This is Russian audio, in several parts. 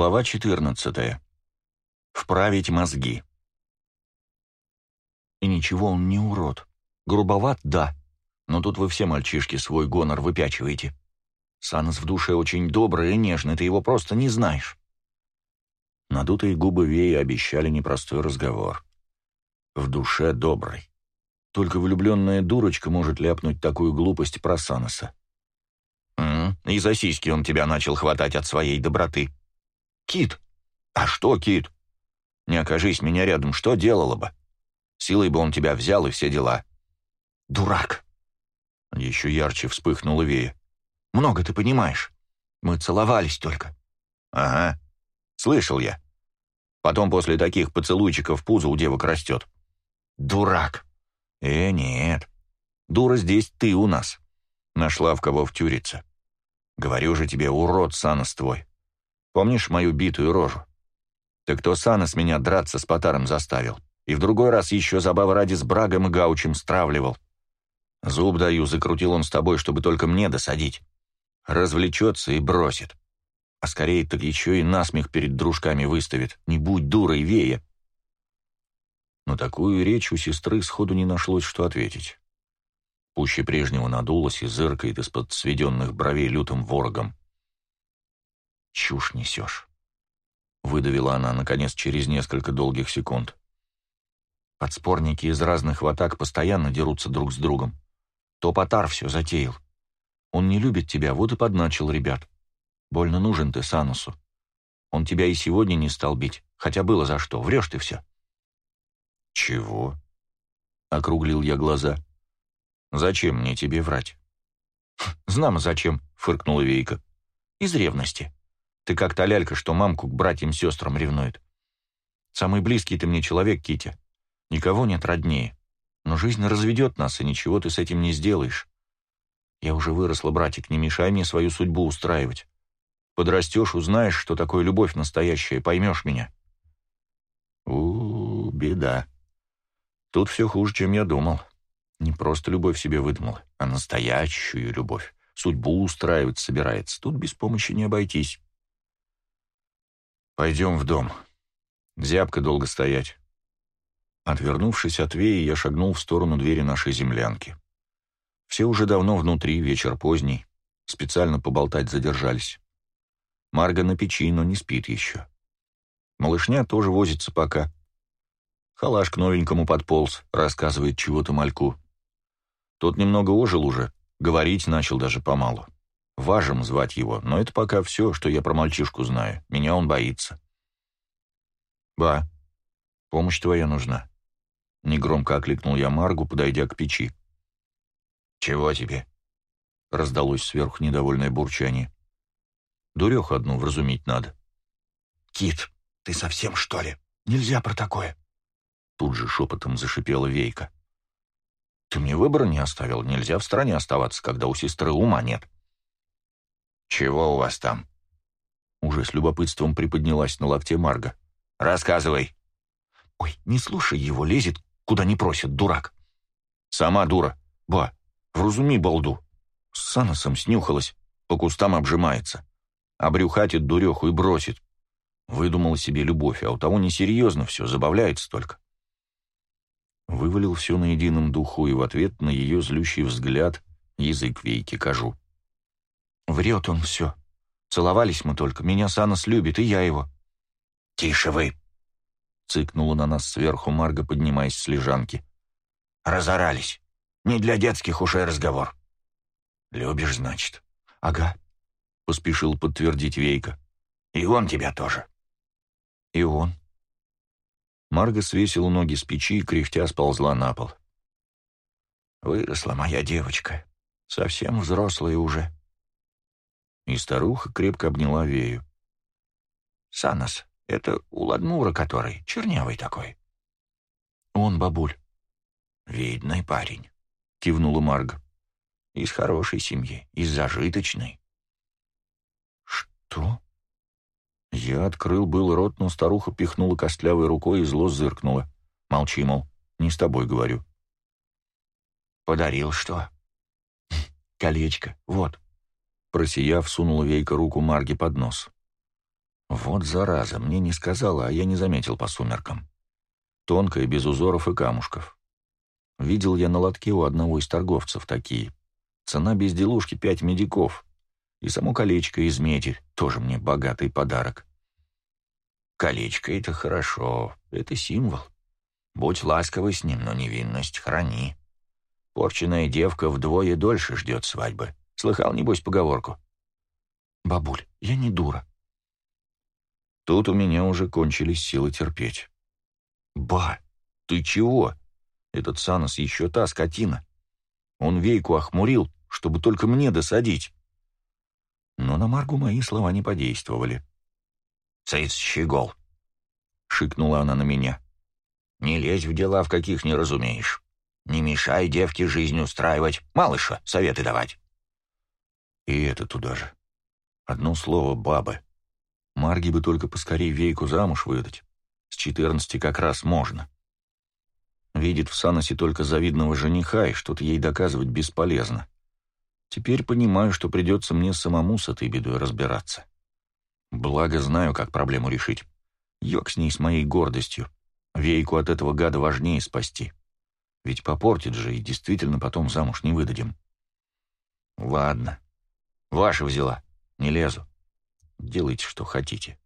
Глава 14. Вправить мозги. И ничего, он не урод. Грубоват, да. Но тут вы все, мальчишки, свой гонор выпячиваете. Санос в душе очень добрый и нежный, ты его просто не знаешь. Надутые губы Веи обещали непростой разговор. В душе добрый. Только влюбленная дурочка может ляпнуть такую глупость про Саноса. «М -м, и за сиськи он тебя начал хватать от своей доброты», Кит. А что, Кит? Не окажись меня рядом, что делала бы? Силой бы он тебя взял и все дела. Дурак. Еще ярче вспыхнула Вея. Много ты понимаешь. Мы целовались только. Ага. Слышал я. Потом после таких поцелуйчиков пузо у девок растет. Дурак. Э, нет. Дура здесь ты у нас. Нашла в кого втюриться. Говорю же тебе, урод Санос твой. Помнишь мою битую рожу? Так то Санос меня драться с Потаром заставил. И в другой раз еще забава ради с Брагом и Гаучем стравливал. Зуб даю, закрутил он с тобой, чтобы только мне досадить. Развлечется и бросит. А скорее так еще и насмех перед дружками выставит. Не будь дурой, Вея. Но такую речь у сестры сходу не нашлось, что ответить. Пуще прежнего надулась и зыркает из-под сведенных бровей лютым ворогом. «Чушь несешь», — выдавила она, наконец, через несколько долгих секунд. Подспорники из разных ватак постоянно дерутся друг с другом. Топотар все затеял. Он не любит тебя, вот и подначил ребят. Больно нужен ты Санусу. Он тебя и сегодня не стал бить, хотя было за что. Врешь ты все. «Чего?» — округлил я глаза. «Зачем мне тебе врать?» «Знамо зачем», — фыркнула Вейка. «Из ревности. Ты как та лялька, что мамку к братьям-сестрам ревнует. Самый близкий ты мне человек, Китя. Никого нет роднее. Но жизнь разведет нас, и ничего ты с этим не сделаешь. Я уже выросла, братик, не мешай мне свою судьбу устраивать. Подрастешь, узнаешь, что такое любовь настоящая, поймешь меня. у, -у беда. Тут все хуже, чем я думал. Не просто любовь себе выдумал, а настоящую любовь. Судьбу устраивать собирается. Тут без помощи не обойтись. «Пойдем в дом. Зябко долго стоять». Отвернувшись от Веи, я шагнул в сторону двери нашей землянки. Все уже давно внутри, вечер поздний. Специально поболтать задержались. Марга на печи, но не спит еще. Малышня тоже возится пока. Халаш к новенькому подполз, рассказывает чего-то мальку. Тот немного ожил уже, говорить начал даже помалу. Важем звать его, но это пока все, что я про мальчишку знаю. Меня он боится. «Ба, помощь твоя нужна», — негромко окликнул я Маргу, подойдя к печи. «Чего тебе?» — раздалось сверху недовольное бурчание. «Дуреху одну вразумить надо». «Кит, ты совсем, что ли? Нельзя про такое!» Тут же шепотом зашипела Вейка. «Ты мне выбора не оставил. Нельзя в стране оставаться, когда у сестры ума нет». «Чего у вас там?» Уже с любопытством приподнялась на локте Марга. «Рассказывай». «Ой, не слушай его, лезет, куда не просит, дурак». «Сама дура. Ба, вразуми балду». С Саносом снюхалась, по кустам обжимается. Обрюхатит дуреху и бросит. Выдумала себе любовь, а у того несерьезно все, забавляется только. Вывалил все на едином духу, и в ответ на ее злющий взгляд язык вейки кажу. Врет он все. Целовались мы только. Меня Санос любит, и я его. «Тише вы!» — цыкнула на нас сверху Марга, поднимаясь с лежанки. «Разорались. Не для детских ушей разговор». «Любишь, значит?» «Ага», — поспешил подтвердить Вейка. «И он тебя тоже». «И он». Марга свесила ноги с печи и кряхтя сползла на пол. «Выросла моя девочка. Совсем взрослая уже. И старуха крепко обняла Вею. «Санос, это Уладмура который, чернявый такой». «Он, бабуль». «Видный парень», — кивнула Марга. «Из хорошей семьи, из зажиточной». «Что?» Я открыл был рот, но старуха пихнула костлявой рукой и зло зыркнула. «Молчи, мол, не с тобой говорю». «Подарил что?» «Колечко, вот». Просияв, сунула Вейка руку Марге под нос. Вот зараза, мне не сказала, а я не заметил по сумеркам. Тонкая, без узоров и камушков. Видел я на лотке у одного из торговцев такие. Цена безделушки пять медиков. И само колечко из меди, тоже мне богатый подарок. Колечко — это хорошо, это символ. Будь ласковый с ним, но невинность храни. Порченная девка вдвое дольше ждет свадьбы. Слыхал, небось, поговорку? Бабуль, я не дура. Тут у меня уже кончились силы терпеть. «Ба, ты чего? Этот Санос еще та скотина. Он вейку охмурил, чтобы только мне досадить». Но на Маргу мои слова не подействовали. «Цейц щегол!» — шикнула она на меня. «Не лезь в дела, в каких не разумеешь. Не мешай девке жизнь устраивать, малыша советы давать». И это туда же. Одно слово «бабы». Марги бы только поскорей Вейку замуж выдать. С четырнадцати как раз можно. Видит в Саносе только завидного жениха, и что-то ей доказывать бесполезно. Теперь понимаю, что придется мне самому с этой бедой разбираться. Благо знаю, как проблему решить. Йог с ней с моей гордостью. Вейку от этого гада важнее спасти. Ведь попортит же, и действительно потом замуж не выдадим. Ладно. Ваша взяла. Не лезу. Делайте, что хотите.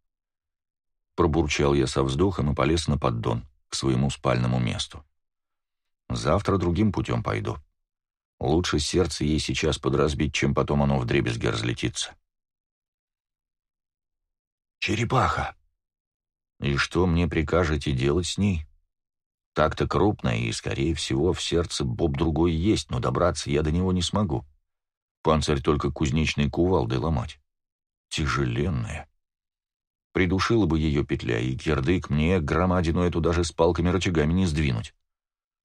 Пробурчал я со вздохом и полез на поддон, к своему спальному месту. Завтра другим путем пойду. Лучше сердце ей сейчас подразбить, чем потом оно вдребезги разлетится. «Черепаха!» «И что мне прикажете делать с ней?» «Так-то крупная, и, скорее всего, в сердце боб другой есть, но добраться я до него не смогу. Панцирь только кузнечной кувалдой ломать. Тяжеленная. Придушила бы ее петля, и кирдык мне громадину эту даже с палками-рычагами не сдвинуть.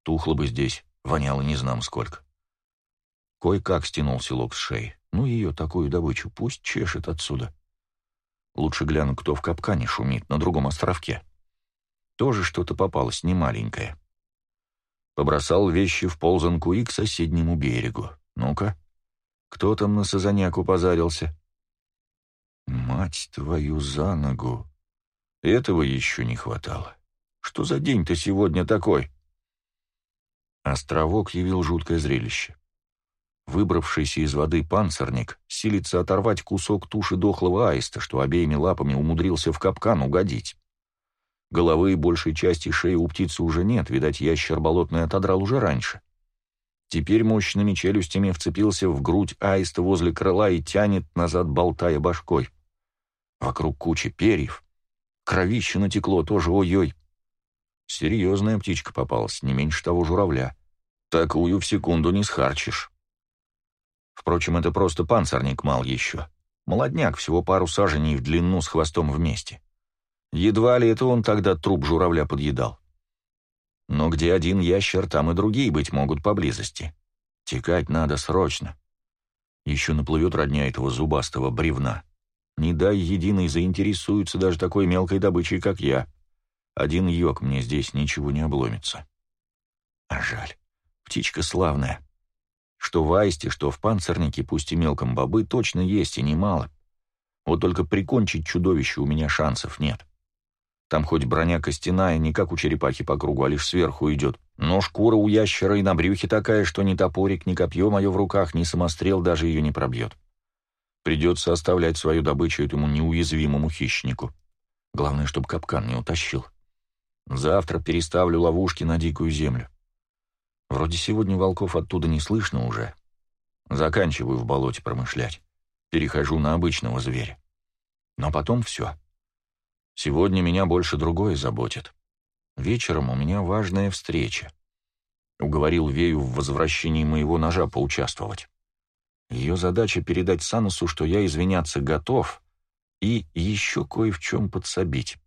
Тухло бы здесь, воняло не знам сколько. Кой-как стянул селок с шеи. Ну, ее такую добычу пусть чешет отсюда. Лучше гляну, кто в капкане шумит, на другом островке. Тоже что-то попалось немаленькое. Побросал вещи в ползанку и к соседнему берегу. Ну-ка, кто там на сазаняку позарился? Мать твою за ногу! Этого еще не хватало. Что за день-то сегодня такой? Островок явил жуткое зрелище. Выбравшийся из воды панцирник силится оторвать кусок туши дохлого аиста, что обеими лапами умудрился в капкан угодить. Головы и большей части шеи у птицы уже нет, видать, ящер болотный отодрал уже раньше. Теперь мощными челюстями вцепился в грудь аиста возле крыла и тянет назад, болтая башкой. Вокруг кучи перьев. Кровище натекло тоже, ой-ой. Серьезная птичка попалась, не меньше того журавля. Такую в секунду не схарчишь. Впрочем, это просто панцирник мал еще. Молодняк, всего пару саженей в длину с хвостом вместе. Едва ли это он тогда труп журавля подъедал. Но где один ящер, там и другие быть могут поблизости. Текать надо срочно. Еще наплывет родня этого зубастого бревна. Не дай единый заинтересуется даже такой мелкой добычей, как я. Один йог мне здесь ничего не обломится. А жаль. Птичка славная. Что в аисте, что в панцирнике, пусть и мелком бобы, точно есть и немало. Вот только прикончить чудовище у меня шансов нет. Там хоть броня костяная, не как у черепахи по кругу, а лишь сверху идет. Но шкура у ящера и на брюхе такая, что ни топорик, ни копье мое в руках, ни самострел даже ее не пробьет. Придется оставлять свою добычу этому неуязвимому хищнику. Главное, чтобы капкан не утащил. Завтра переставлю ловушки на дикую землю. Вроде сегодня волков оттуда не слышно уже. Заканчиваю в болоте промышлять. Перехожу на обычного зверя. Но потом все. Сегодня меня больше другое заботит. Вечером у меня важная встреча. Уговорил Вею в возвращении моего ножа поучаствовать. Ее задача передать Санусу, что я извиняться готов, и еще кое в чем подсобить.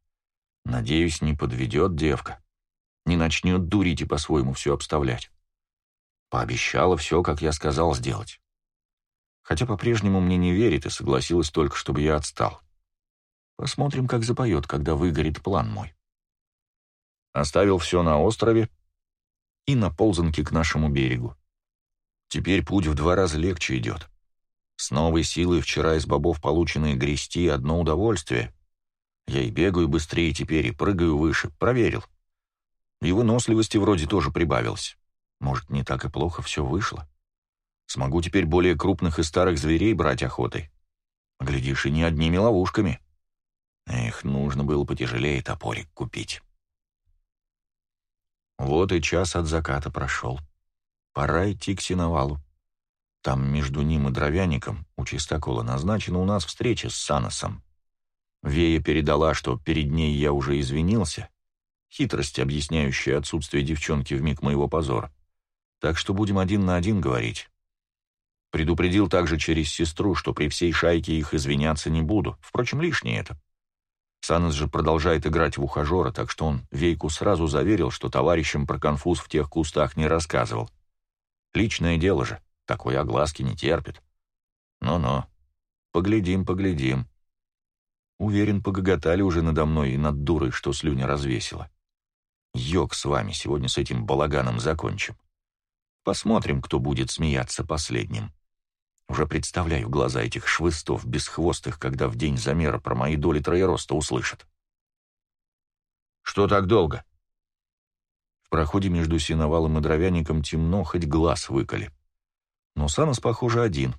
Надеюсь, не подведет девка. Не начнет дурить и по-своему все обставлять. Пообещала все, как я сказал, сделать. Хотя по-прежнему мне не верит и согласилась только, чтобы я отстал. Посмотрим, как запоет, когда выгорит план мой. Оставил все на острове и на ползанке к нашему берегу. Теперь путь в два раза легче идет. С новой силой вчера из бобов полученные грести — одно удовольствие. Я и бегаю быстрее теперь, и прыгаю выше. Проверил. И выносливости вроде тоже прибавилось. Может, не так и плохо все вышло? Смогу теперь более крупных и старых зверей брать охотой. Глядишь, и не одними ловушками. Эх, нужно было потяжелее топорик купить. Вот и час от заката прошел. Пора идти к сеновалу. Там между ним и дровяником у чистокола назначена у нас встреча с Саносом. Вея передала, что перед ней я уже извинился. Хитрость, объясняющая отсутствие девчонки в миг моего позора. Так что будем один на один говорить. Предупредил также через сестру, что при всей шайке их извиняться не буду. Впрочем, лишнее это. Санос же продолжает играть в ухажера, так что он Вейку сразу заверил, что товарищам про конфуз в тех кустах не рассказывал. Личное дело же, такой огласки не терпит. Ну-ну, поглядим, поглядим. Уверен, погоготали уже надо мной и над дурой, что слюня развесила. Йог с вами, сегодня с этим балаганом закончим. Посмотрим, кто будет смеяться последним. Уже представляю глаза этих швыстов бесхвостых, когда в день замера про мои доли троероста услышат. «Что так долго?» В проходе между синовалом и дровяником темно, хоть глаз выколи. Но Санос, похоже, один.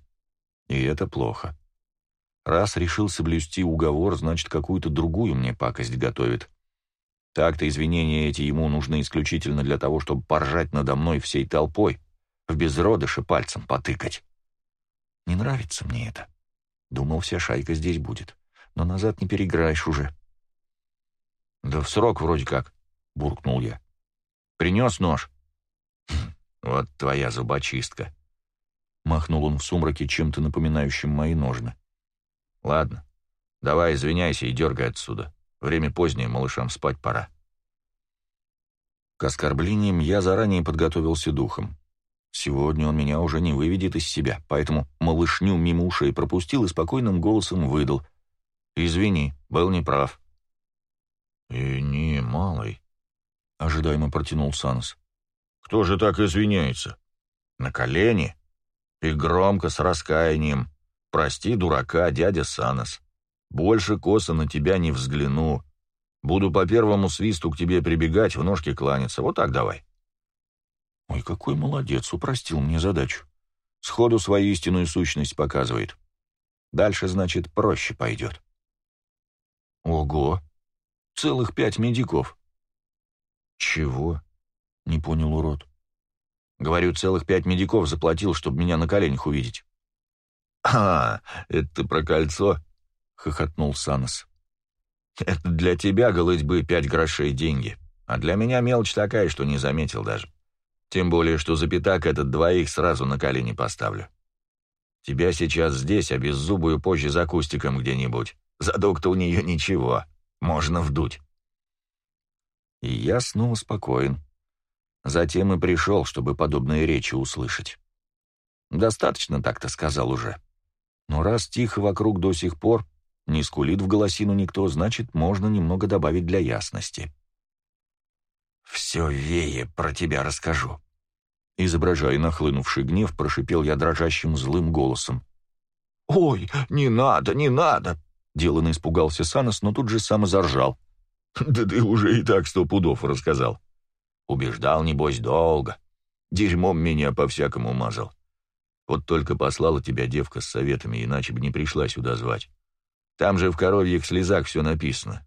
И это плохо. Раз решил соблюсти уговор, значит, какую-то другую мне пакость готовит. Так-то извинения эти ему нужны исключительно для того, чтобы поржать надо мной всей толпой, в безродыше пальцем потыкать. Не нравится мне это. Думал, вся шайка здесь будет. Но назад не переиграешь уже. «Да в срок вроде как», — буркнул я. «Принес нож?» «Хм, «Вот твоя зубочистка», — махнул он в сумраке чем-то напоминающим мои ножны. «Ладно, давай извиняйся и дергай отсюда. Время позднее, малышам спать пора». К оскорблениям я заранее подготовился духом. Сегодня он меня уже не выведет из себя, поэтому малышню мимо ушей пропустил и спокойным голосом выдал. «Извини, был неправ». «И не малый», — ожидаемо протянул Санс. «Кто же так извиняется? На колени? И громко, с раскаянием. Прости, дурака, дядя Санос. Больше косо на тебя не взгляну. Буду по первому свисту к тебе прибегать, в ножки кланяться. Вот так давай». Ой, какой молодец, упростил мне задачу. Сходу свою истинную сущность показывает. Дальше, значит, проще пойдет. Ого! Целых пять медиков. Чего? Не понял урод. Говорю, целых пять медиков заплатил, чтобы меня на коленях увидеть. «А, это про кольцо?» — хохотнул Санос. «Это для тебя, голытьбы, пять грошей деньги, а для меня мелочь такая, что не заметил даже. Тем более, что за пятак этот двоих сразу на колени поставлю. Тебя сейчас здесь, а беззубую позже за кустиком где-нибудь. Задок-то у нее ничего. Можно вдуть. И я снова спокоен. Затем и пришел, чтобы подобные речи услышать. Достаточно так-то сказал уже. Но раз тихо вокруг до сих пор, не скулит в голосину никто, значит, можно немного добавить для ясности. «Все вее про тебя расскажу», Изображая нахлынувший гнев, прошипел я дрожащим злым голосом. «Ой, не надо, не надо!» Делано испугался Санос, но тут же сам заржал. «Да ты уже и так сто пудов рассказал. Убеждал, небось, долго. Дерьмом меня по-всякому мазал. Вот только послала тебя девка с советами, иначе бы не пришла сюда звать. Там же в коровьих слезах все написано.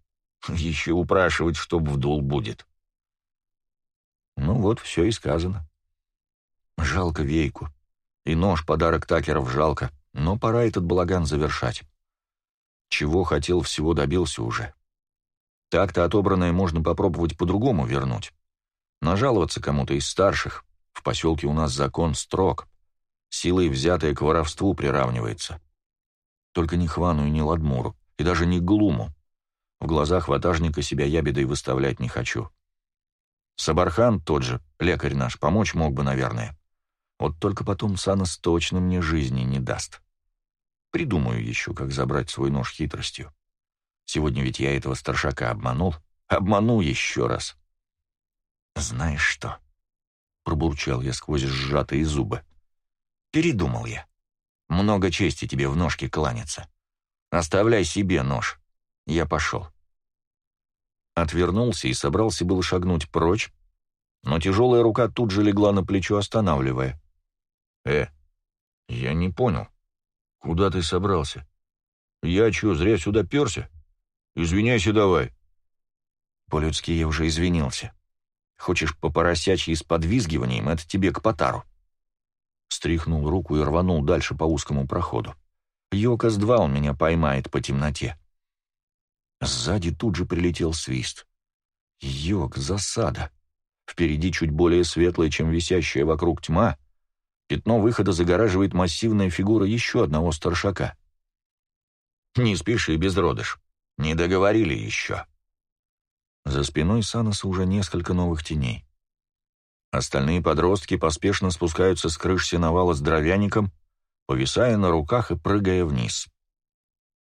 Еще упрашивать, чтоб вдул будет». Ну вот, все и сказано. Жалко Вейку. И нож подарок Такеров жалко, но пора этот балаган завершать. Чего хотел, всего добился уже. Так-то отобранное можно попробовать по-другому вернуть. Нажаловаться кому-то из старших. В поселке у нас закон строг. Силой взятое к воровству приравнивается. Только не Хвану и не Ладмуру, и даже не Глуму. В глазах ватажника себя ябедой выставлять не хочу. Сабархан тот же, лекарь наш, помочь мог бы, наверное. Вот только потом Санос точно мне жизни не даст. Придумаю еще, как забрать свой нож хитростью. Сегодня ведь я этого старшака обманул. Обману еще раз. «Знаешь что?» — пробурчал я сквозь сжатые зубы. «Передумал я. Много чести тебе в ножке кланяться. Оставляй себе нож. Я пошел. Отвернулся и собрался было шагнуть прочь, но тяжелая рука тут же легла на плечо, останавливая. «Э, я не понял. Куда ты собрался? Я чё, зря сюда перся? Извиняйся давай». По-людски я уже извинился. Хочешь по поросячьи с подвизгиванием, это тебе к потару. Стряхнул руку и рванул дальше по узкому проходу. Йокос-2 он меня поймает по темноте. Сзади тут же прилетел свист. Йок, засада. Впереди чуть более светлая, чем висящая вокруг тьма. Пятно выхода загораживает массивная фигура еще одного старшака. «Не спеши, безродыш. Не договорили еще». За спиной Саноса уже несколько новых теней. Остальные подростки поспешно спускаются с крыш сеновала с дровяником, повисая на руках и прыгая вниз.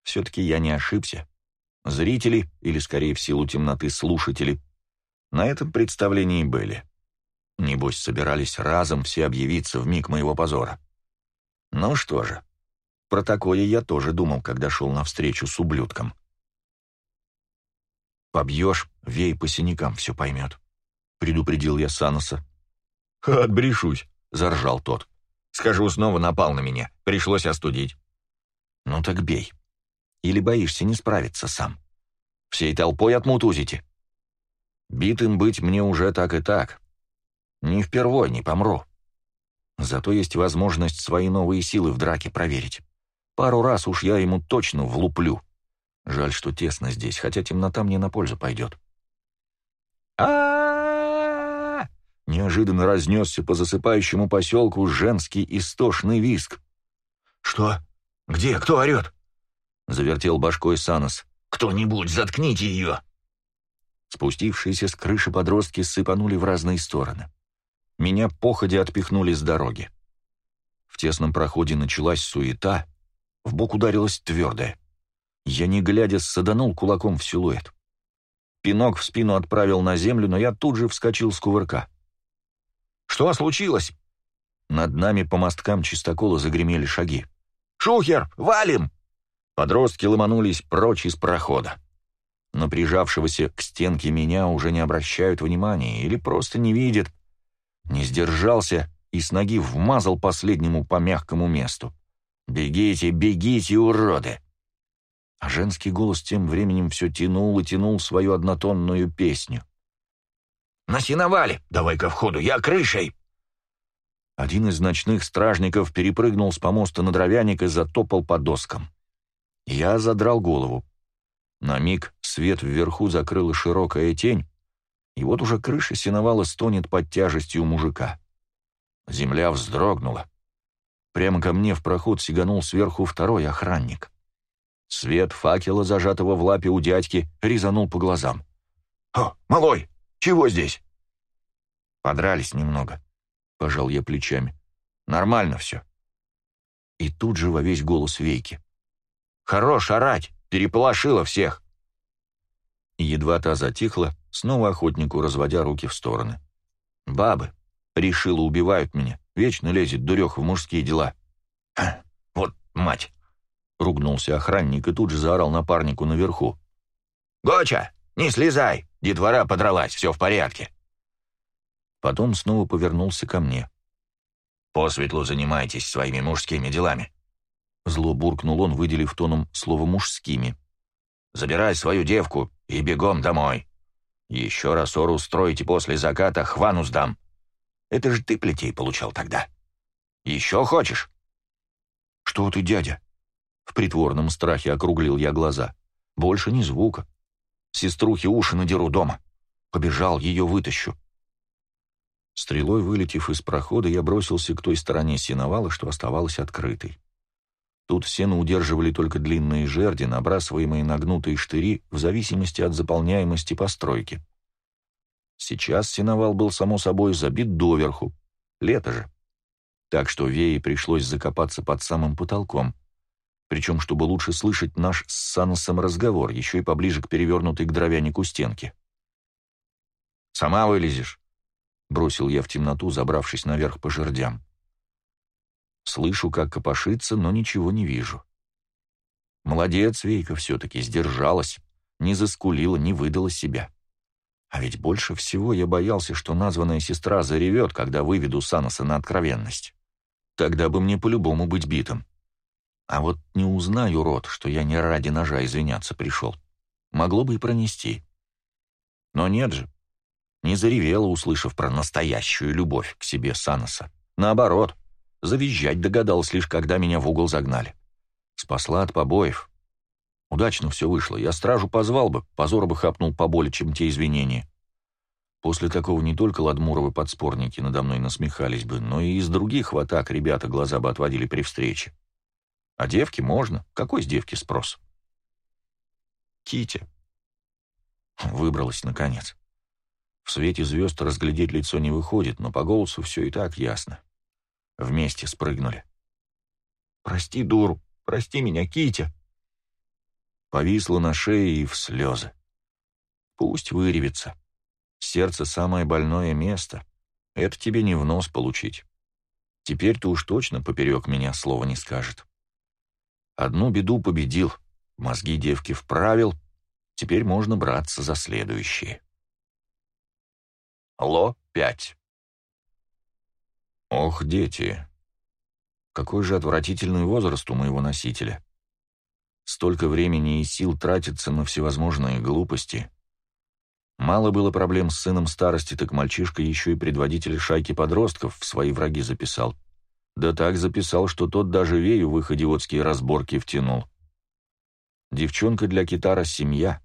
Все-таки я не ошибся. Зрители, или скорее в силу темноты слушатели, на этом представлении были. Небось, собирались разом все объявиться в миг моего позора. Ну что же, про такое я тоже думал, когда шел навстречу с ублюдком. «Побьешь, вей по синякам все поймет», — предупредил я Саноса. «Отбрешусь», — заржал тот. «Скажу, снова напал на меня. Пришлось остудить». «Ну так бей. Или боишься не справиться сам? Всей толпой отмутузите?» «Битым быть мне уже так и так. Не впервой, не помру. Зато есть возможность свои новые силы в драке проверить. Пару раз уж я ему точно влуплю. Жаль, что тесно здесь, хотя темнота мне на пользу пойдет». а Неожиданно разнесся по засыпающему поселку женский истошный виск. «Что? Где? Кто орет?» — завертел башкой Санос. «Кто-нибудь, заткните ее!» Спустившиеся с крыши подростки сыпанули в разные стороны. Меня походя отпихнули с дороги. В тесном проходе началась суета, в бок ударилась твердая. Я, не глядя, саданул кулаком в силуэт. Пинок в спину отправил на землю, но я тут же вскочил с кувырка. «Что случилось?» Над нами по мосткам чистокола загремели шаги. «Шухер, валим!» Подростки ломанулись прочь из прохода. Но прижавшегося к стенке меня уже не обращают внимания или просто не видят. Не сдержался и с ноги вмазал последнему по мягкому месту. «Бегите, бегите, уроды!» А женский голос тем временем все тянул и тянул свою однотонную песню. «На сеновале! Давай-ка входу, я крышей!» Один из ночных стражников перепрыгнул с помоста на дровяник и затопал по доскам. Я задрал голову. На миг свет вверху закрыла широкая тень, и вот уже крыша сеновала стонет под тяжестью мужика. Земля вздрогнула. Прямо ко мне в проход сиганул сверху второй охранник. Свет факела, зажатого в лапе у дядьки, резанул по глазам. «О, малой, чего здесь?» Подрались немного. Пожал я плечами. Нормально все. И тут же во весь голос Вейки. Хорош орать! Переполошила всех!» Едва та затихла, снова охотнику разводя руки в стороны. «Бабы, решила, убивают меня. Вечно лезет дурех в мужские дела». «Вот мать!» — ругнулся охранник и тут же заорал напарнику наверху. «Гоча, не слезай! Детвора подралась, все в порядке!» Потом снова повернулся ко мне. «По светлу занимайтесь своими мужскими делами. Зло буркнул он, выделив тоном слово «мужскими». «Забирай свою девку и бегом домой. Еще раз ору устроите после заката, хвану сдам. Это же ты плетей получал тогда. Еще хочешь?» «Что ты, дядя?» В притворном страхе округлил я глаза. «Больше ни звука. Сеструхи уши надеру дома. Побежал, ее вытащу». Стрелой вылетев из прохода, я бросился к той стороне сеновала, что оставалась открытой. Тут сено удерживали только длинные жерди, набрасываемые на гнутые штыри в зависимости от заполняемости постройки. Сейчас сеновал был, само собой, забит доверху. Лето же. Так что Вее пришлось закопаться под самым потолком. Причем, чтобы лучше слышать наш с Саносом разговор, еще и поближе к перевернутой к дровянику стенке. «Сама вылезешь», — бросил я в темноту, забравшись наверх по жердям. Слышу, как копошится, но ничего не вижу. Молодец, Вейка все-таки, сдержалась, не заскулила, не выдала себя. А ведь больше всего я боялся, что названная сестра заревет, когда выведу Саноса на откровенность. Тогда бы мне по-любому быть битым. А вот не узнаю, рот, что я не ради ножа извиняться пришел. Могло бы и пронести. Но нет же. Не заревела, услышав про настоящую любовь к себе Саноса. Наоборот, завизжать догадалась лишь, когда меня в угол загнали. Спасла от побоев. Удачно все вышло. Я стражу позвал бы, позор бы хапнул поболее, чем те извинения. После такого не только Ладмуровы подспорники надо мной насмехались бы, но и из других в атак ребята глаза бы отводили при встрече. А девки можно. Какой с девки спрос? Кити. Выбралась, наконец. В свете звезд разглядеть лицо не выходит, но по голосу все и так ясно. Вместе спрыгнули. «Прости, дуру, прости меня, Китя!» Повисла на шее и в слезы. Пусть выревется. Сердце — самое больное место. Это тебе не в нос получить. Теперь ты уж точно поперек меня слова не скажет. Одну беду победил, мозги девки вправил, теперь можно браться за следующие. Ло-5 Ох, дети, какой же отвратительный возраст у моего носителя. Столько времени и сил тратится на всевозможные глупости. Мало было проблем с сыном старости, так мальчишка еще и предводитель шайки подростков в свои враги записал. Да так записал, что тот даже Вею в их идиотские разборки втянул. Девчонка для китара — семья.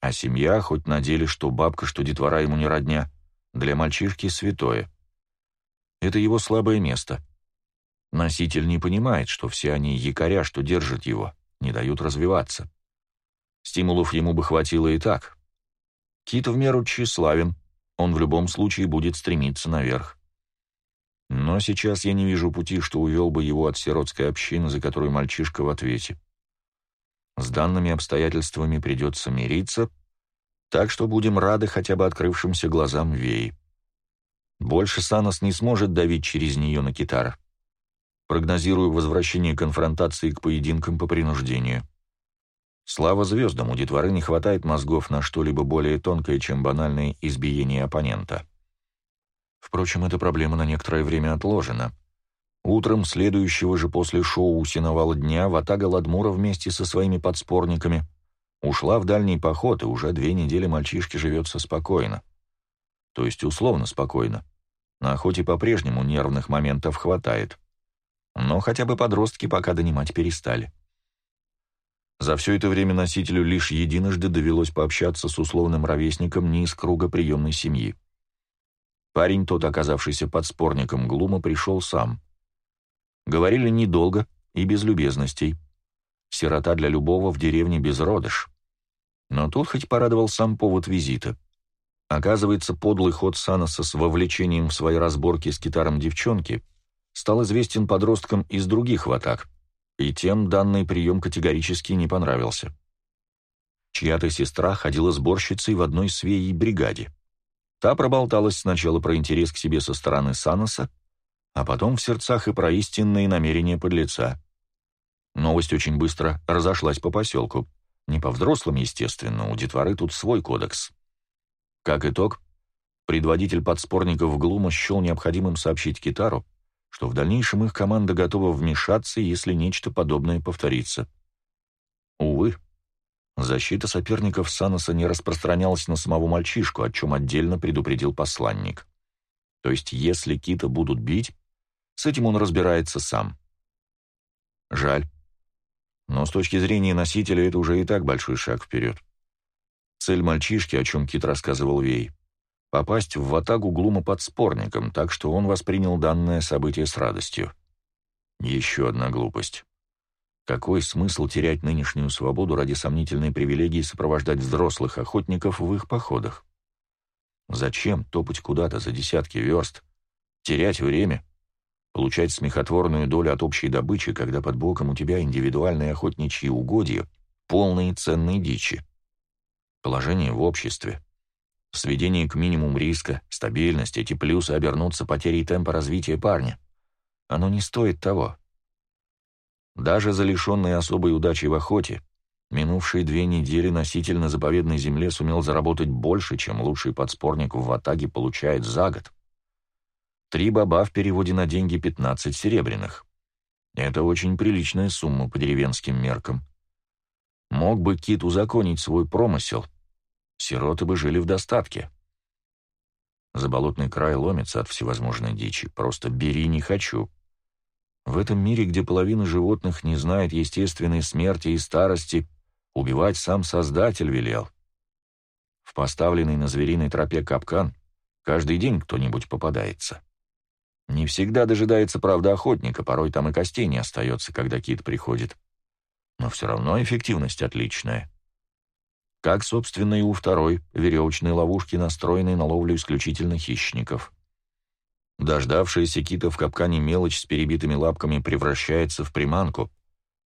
А семья, хоть на деле, что бабка, что детвора ему не родня, для мальчишки святое. Это его слабое место. Носитель не понимает, что все они якоря, что держат его, не дают развиваться. Стимулов ему бы хватило и так — Кит в меру тщеславен, он в любом случае будет стремиться наверх. Но сейчас я не вижу пути, что увел бы его от сиротской общины, за которую мальчишка в ответе. С данными обстоятельствами придется мириться, так что будем рады хотя бы открывшимся глазам Веи. Больше Санос не сможет давить через нее на китара. Прогнозирую возвращение конфронтации к поединкам по принуждению. Слава звездам, у детворы не хватает мозгов на что-либо более тонкое, чем банальное избиение оппонента. Впрочем, эта проблема на некоторое время отложена. Утром следующего же после шоу «Синовала дня» Ватага Ладмура вместе со своими подспорниками ушла в дальний поход, и уже две недели мальчишке живется спокойно. То есть условно спокойно. На охоте по-прежнему нервных моментов хватает. Но хотя бы подростки пока донимать перестали. За все это время носителю лишь единожды довелось пообщаться с условным ровесником не из круга приемной семьи. Парень, тот оказавшийся подспорником Глума, пришел сам. Говорили недолго и без любезностей. Сирота для любого в деревне безродыш. Но тут хоть порадовал сам повод визита. Оказывается, подлый ход Саноса с вовлечением в свои разборки с китаром девчонки стал известен подросткам из других ватак — и тем данный прием категорически не понравился. Чья-то сестра ходила сборщицей в одной свеей бригаде. Та проболталась сначала про интерес к себе со стороны Саноса, а потом в сердцах и про истинные намерения подлеца. Новость очень быстро разошлась по поселку. Не по взрослым, естественно, у детворы тут свой кодекс. Как итог, предводитель подспорников Глума счел необходимым сообщить Китару, что в дальнейшем их команда готова вмешаться, если нечто подобное повторится. Увы, защита соперников Саноса не распространялась на самого мальчишку, о чем отдельно предупредил посланник. То есть, если Кита будут бить, с этим он разбирается сам. Жаль. Но с точки зрения носителя это уже и так большой шаг вперед. Цель мальчишки, о чем Кит рассказывал Вей, попасть в ватагу Глума подспорником, так что он воспринял данное событие с радостью. Еще одна глупость. Какой смысл терять нынешнюю свободу ради сомнительной привилегии сопровождать взрослых охотников в их походах? Зачем топать куда-то за десятки верст, терять время, получать смехотворную долю от общей добычи, когда под боком у тебя индивидуальные охотничьи угодья, полные ценной дичи? Положение в обществе, Сведение к минимуму риска, стабильность, эти плюсы обернутся потерей темпа развития парня. Оно не стоит того. Даже за лишенной особой удачи в охоте Минувшие две недели носитель на заповедной земле сумел заработать больше, чем лучший подспорник в Ватаге получает за год. Три баба в переводе на деньги 15 серебряных. Это очень приличная сумма по деревенским меркам. Мог бы Кит узаконить свой промысел, сироты бы жили в достатке. Заболотный край ломится от всевозможной дичи, просто бери не хочу. В этом мире, где половина животных не знает естественной смерти и старости, убивать сам Создатель велел. В поставленный на звериной тропе капкан каждый день кто-нибудь попадается. Не всегда дожидается, правда, охотника, порой там и костей не остается, когда кит приходит. Но все равно эффективность отличная. Как, собственно, и у второй веревочной ловушки, настроенной на ловлю исключительно хищников. Дождавшаяся кита в капкане мелочь с перебитыми лапками превращается в приманку.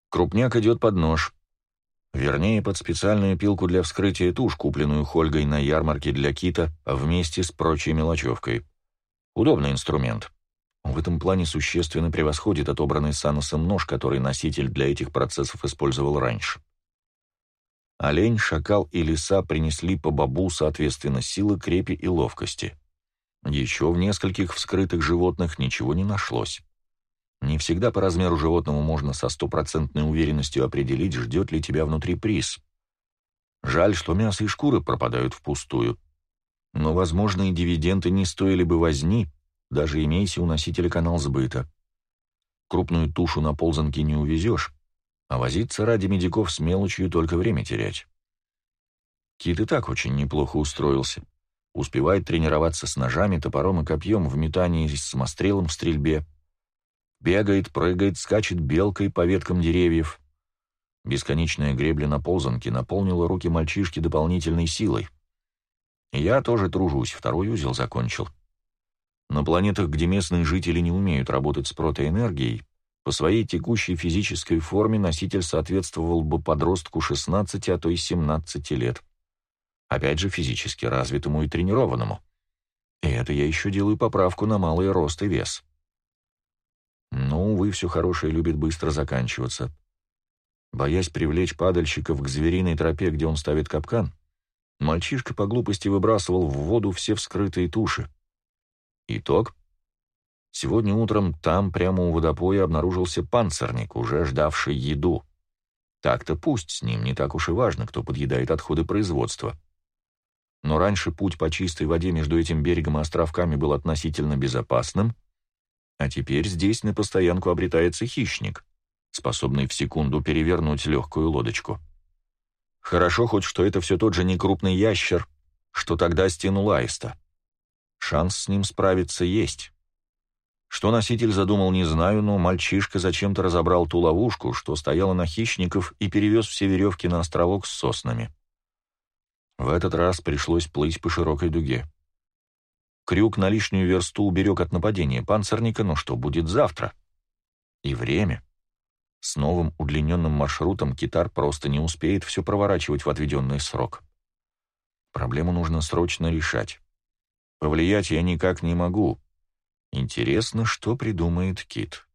Крупняк идет под нож. Вернее, под специальную пилку для вскрытия туш, купленную Хольгой на ярмарке для кита, вместе с прочей мелочевкой. Удобный инструмент. В этом плане существенно превосходит отобранный Саносом нож, который носитель для этих процессов использовал раньше. Олень, шакал и лиса принесли по бабу, соответственно, силы, крепи и ловкости. Еще в нескольких вскрытых животных ничего не нашлось. Не всегда по размеру животного можно со стопроцентной уверенностью определить, ждет ли тебя внутри приз. Жаль, что мясо и шкуры пропадают впустую. Но возможные дивиденды не стоили бы возни, даже имейся у носителя канал сбыта. Крупную тушу на ползанке не увезешь, а возиться ради медиков с мелочью только время терять. Кит и так очень неплохо устроился. Успевает тренироваться с ножами, топором и копьем в метании с самострелом в стрельбе. Бегает, прыгает, скачет белкой по веткам деревьев. Бесконечная гребля на ползанке наполнила руки мальчишки дополнительной силой. Я тоже тружусь, второй узел закончил. На планетах, где местные жители не умеют работать с протоэнергией, по своей текущей физической форме носитель соответствовал бы подростку 16, а то и 17 лет. Опять же, физически развитому и тренированному. И это я еще делаю поправку на малый рост и вес. Но, увы, все хорошее любит быстро заканчиваться. Боясь привлечь падальщиков к звериной тропе, где он ставит капкан, мальчишка по глупости выбрасывал в воду все вскрытые туши. Итог Сегодня утром там, прямо у водопоя, обнаружился панцирник, уже ждавший еду. Так-то пусть с ним не так уж и важно, кто подъедает отходы производства. Но раньше путь по чистой воде между этим берегом и островками был относительно безопасным, а теперь здесь на постоянку обретается хищник, способный в секунду перевернуть легкую лодочку. Хорошо хоть, что это все тот же некрупный ящер, что тогда стянул аиста. Шанс с ним справиться есть. Что носитель задумал, не знаю, но мальчишка зачем-то разобрал ту ловушку, что стояла на хищников, и перевез все веревки на островок с соснами. В этот раз пришлось плыть по широкой дуге. Крюк на лишнюю версту уберег от нападения панцирника, но что будет завтра? И время. С новым удлиненным маршрутом китар просто не успеет все проворачивать в отведенный срок. Проблему нужно срочно решать. Повлиять я никак не могу, Интересно, что придумает Кит.